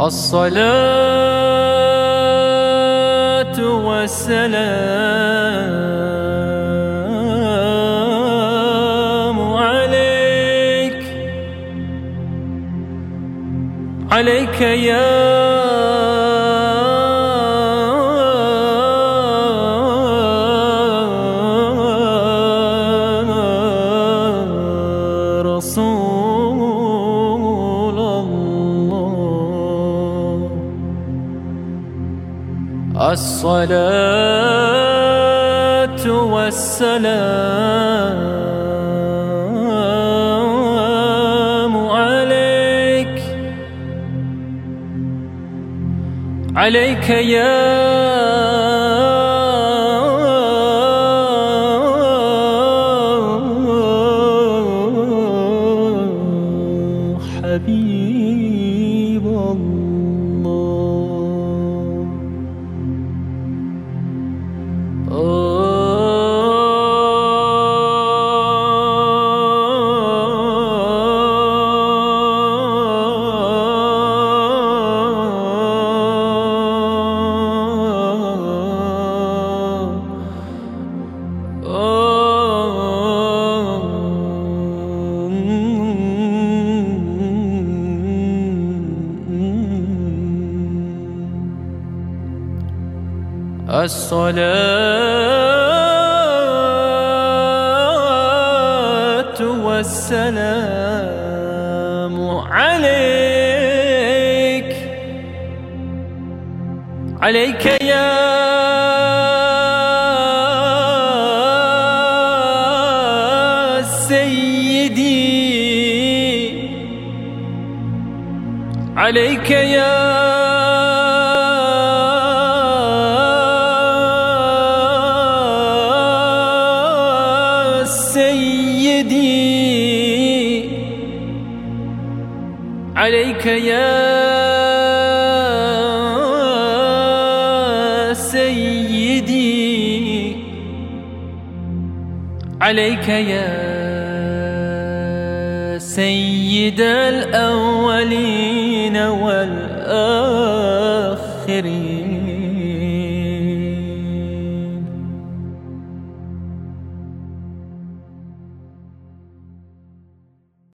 الصلاة والسلام عليك. عليك يا الصلاة والسلام عليك. عليك يا حبيب. الصلاة والسلام عليك. عليك يا سيدي. عليك يا عليك يا سيدي. عليك يا سيد الأولين والآخرين.